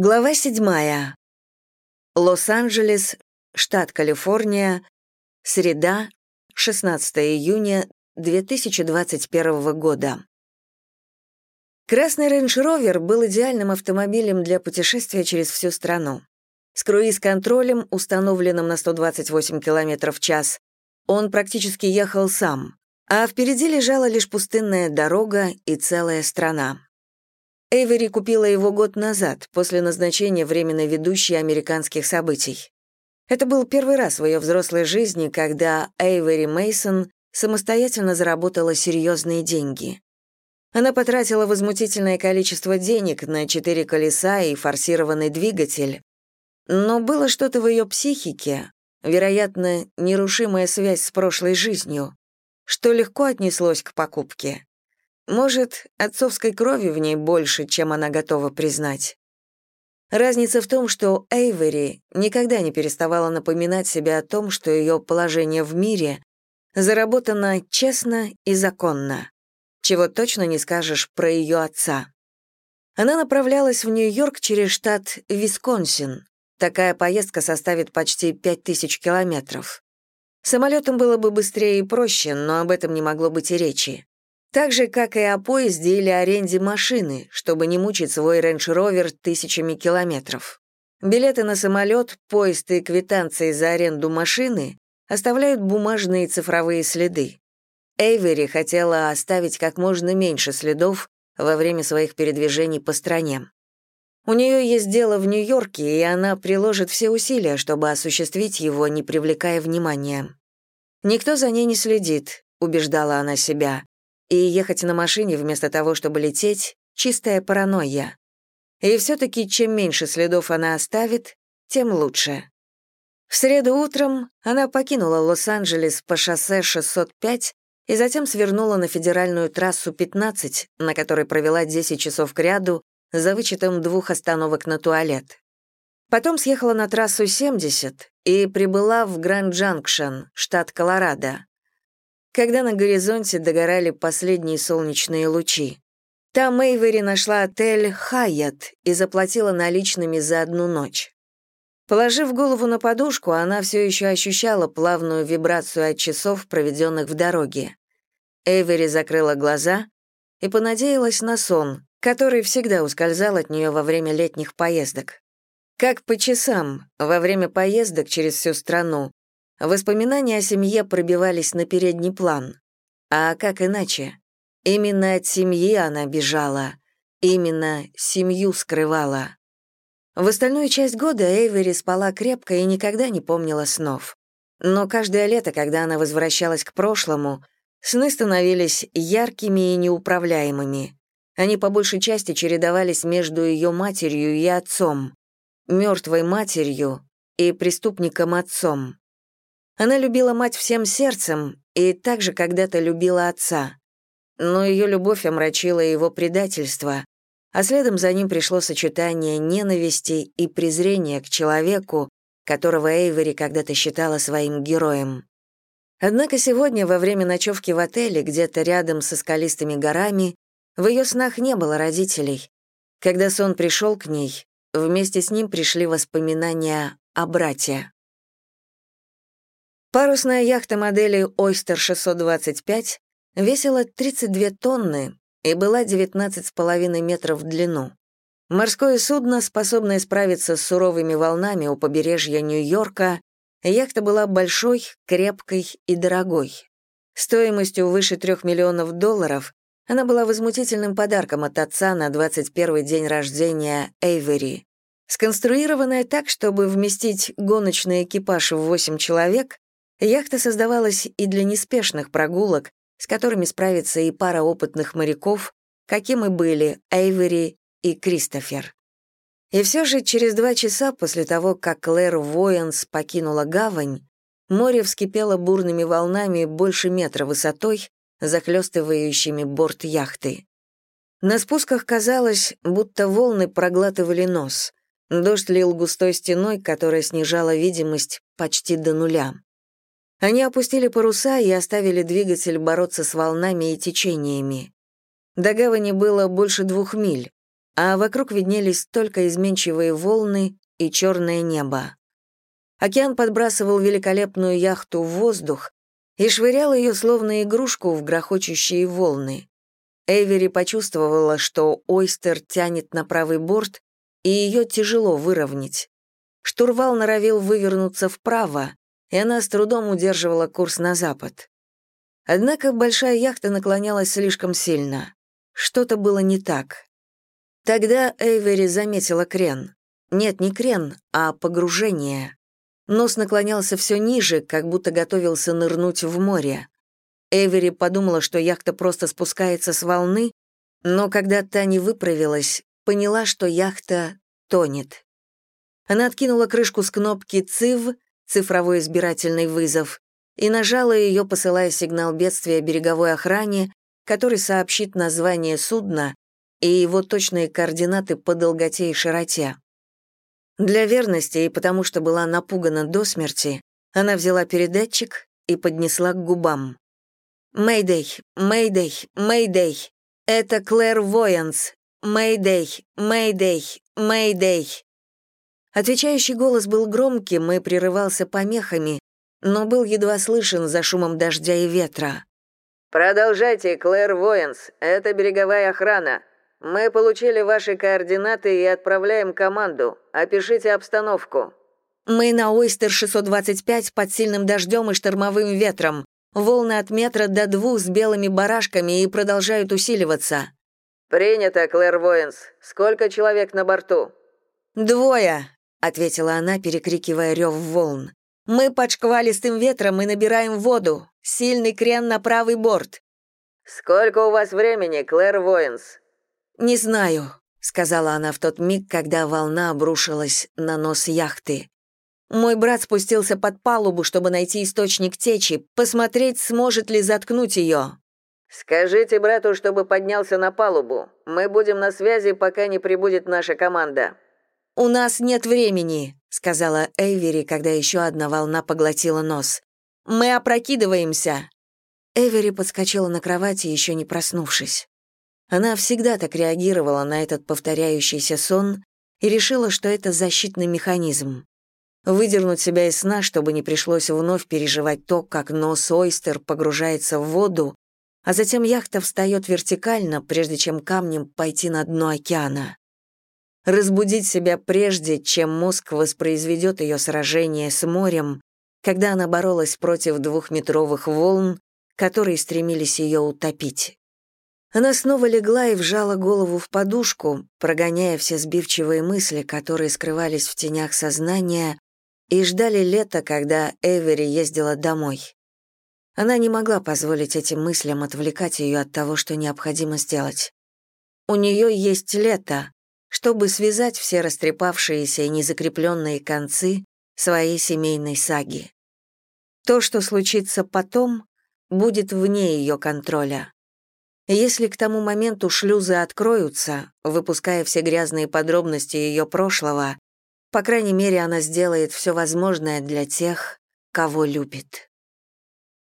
Глава 7. Лос-Анджелес, штат Калифорния, среда, 16 июня 2021 года. Красный рейндж-ровер был идеальным автомобилем для путешествия через всю страну. С круиз-контролем, установленным на 128 км в час, он практически ехал сам, а впереди лежала лишь пустынная дорога и целая страна. Эйвери купила его год назад, после назначения временной ведущей американских событий. Это был первый раз в ее взрослой жизни, когда Эйвери Мейсон самостоятельно заработала серьезные деньги. Она потратила возмутительное количество денег на четыре колеса и форсированный двигатель, но было что-то в ее психике, вероятно, нерушимая связь с прошлой жизнью, что легко отнеслось к покупке. Может, отцовской крови в ней больше, чем она готова признать. Разница в том, что Эйвери никогда не переставала напоминать себе о том, что ее положение в мире заработано честно и законно, чего точно не скажешь про ее отца. Она направлялась в Нью-Йорк через штат Висконсин. Такая поездка составит почти 5000 километров. Самолетом было бы быстрее и проще, но об этом не могло быть и речи. Так же, как и о поезде или аренде машины, чтобы не мучить свой рейндж-ровер тысячами километров. Билеты на самолет, поезд и квитанции за аренду машины оставляют бумажные и цифровые следы. Эйвери хотела оставить как можно меньше следов во время своих передвижений по стране. У нее есть дело в Нью-Йорке, и она приложит все усилия, чтобы осуществить его, не привлекая внимания. «Никто за ней не следит», — убеждала она себя. И ехать на машине вместо того, чтобы лететь — чистая паранойя. И все-таки чем меньше следов она оставит, тем лучше. В среду утром она покинула Лос-Анджелес по шоссе 605 и затем свернула на федеральную трассу 15, на которой провела 10 часов кряду за вычетом двух остановок на туалет. Потом съехала на трассу 70 и прибыла в Гранд-Джанкшен, штат Колорадо когда на горизонте догорали последние солнечные лучи. Там Эйвери нашла отель «Хайят» и заплатила наличными за одну ночь. Положив голову на подушку, она все еще ощущала плавную вибрацию от часов, проведенных в дороге. Эйвери закрыла глаза и понадеялась на сон, который всегда ускользал от нее во время летних поездок. Как по часам, во время поездок через всю страну, Воспоминания о семье пробивались на передний план. А как иначе? Именно от семьи она бежала. Именно семью скрывала. В остальную часть года Эйвери спала крепко и никогда не помнила снов. Но каждое лето, когда она возвращалась к прошлому, сны становились яркими и неуправляемыми. Они по большей части чередовались между ее матерью и отцом, мертвой матерью и преступником отцом. Она любила мать всем сердцем и также когда-то любила отца. Но ее любовь омрачила его предательство, а следом за ним пришло сочетание ненависти и презрения к человеку, которого Эйвери когда-то считала своим героем. Однако сегодня, во время ночевки в отеле, где-то рядом со скалистыми горами, в ее снах не было родителей. Когда сон пришел к ней, вместе с ним пришли воспоминания о брате. Парусная яхта модели Oyster 625 весила 32 тонны и была 19,5 метров в длину. Морское судно, способное справиться с суровыми волнами у побережья Нью-Йорка, яхта была большой, крепкой и дорогой. Стоимостью выше 3 миллионов долларов она была возмутительным подарком от отца на 21 день рождения Эйвери. Сконструированная так, чтобы вместить гоночный экипаж в 8 человек, Яхта создавалась и для неспешных прогулок, с которыми справится и пара опытных моряков, каким и были Эйвери и Кристофер. И все же через два часа после того, как Клэр Военс покинула гавань, море вскипело бурными волнами больше метра высотой, захлестывающими борт яхты. На спусках казалось, будто волны проглатывали нос. Дождь лил густой стеной, которая снижала видимость почти до нуля. Они опустили паруса и оставили двигатель бороться с волнами и течениями. До гавани было больше двух миль, а вокруг виднелись только изменчивые волны и черное небо. Океан подбрасывал великолепную яхту в воздух и швырял ее словно игрушку в грохочущие волны. Эйвери почувствовала, что ойстер тянет на правый борт, и ее тяжело выровнять. Штурвал норовил вывернуться вправо, и она с трудом удерживала курс на запад. Однако большая яхта наклонялась слишком сильно. Что-то было не так. Тогда Эйвери заметила крен. Нет, не крен, а погружение. Нос наклонялся все ниже, как будто готовился нырнуть в море. Эйвери подумала, что яхта просто спускается с волны, но когда та не выправилась, поняла, что яхта тонет. Она откинула крышку с кнопки «ЦИВ», цифровой избирательный вызов, и нажала ее, посылая сигнал бедствия береговой охране, который сообщит название судна и его точные координаты по долготе и широте. Для верности и потому что была напугана до смерти, она взяла передатчик и поднесла к губам. «Мэйдэй, Мэйдэй, Мэйдэй! Это Клэр Воянс! Мэйдэй, Мэйдэй, Мэйдэй!» Отвечающий голос был громким и прерывался помехами, но был едва слышен за шумом дождя и ветра. «Продолжайте, Клэр Воинс. Это береговая охрана. Мы получили ваши координаты и отправляем команду. Опишите обстановку». «Мы на Ойстер 625 под сильным дождем и штормовым ветром. Волны от метра до двух с белыми барашками и продолжают усиливаться». «Принято, Клэр Воинс. Сколько человек на борту?» «Двое», — ответила она, перекрикивая рев волн. Мы под шквалистым ветром и набираем воду. Сильный крен на правый борт. Сколько у вас времени, Клэр Воинс? Не знаю, сказала она в тот миг, когда волна обрушилась на нос яхты. Мой брат спустился под палубу, чтобы найти источник течи, посмотреть, сможет ли заткнуть ее. Скажите брату, чтобы поднялся на палубу. Мы будем на связи, пока не прибудет наша команда. У нас нет времени, — сказала Эйвери, когда еще одна волна поглотила нос. «Мы опрокидываемся!» Эйвери подскочила на кровати, еще не проснувшись. Она всегда так реагировала на этот повторяющийся сон и решила, что это защитный механизм. Выдернуть себя из сна, чтобы не пришлось вновь переживать то, как нос Ойстер погружается в воду, а затем яхта встает вертикально, прежде чем камнем пойти на дно океана разбудить себя прежде, чем мозг воспроизведет ее сражение с морем, когда она боролась против двухметровых волн, которые стремились ее утопить. Она снова легла и вжала голову в подушку, прогоняя все сбивчивые мысли, которые скрывались в тенях сознания и ждали лета, когда Эвери ездила домой. Она не могла позволить этим мыслям отвлекать ее от того, что необходимо сделать. У нее есть лето, чтобы связать все растрепавшиеся и незакрепленные концы своей семейной саги. То, что случится потом, будет вне ее контроля. Если к тому моменту шлюзы откроются, выпуская все грязные подробности ее прошлого, по крайней мере, она сделает все возможное для тех, кого любит.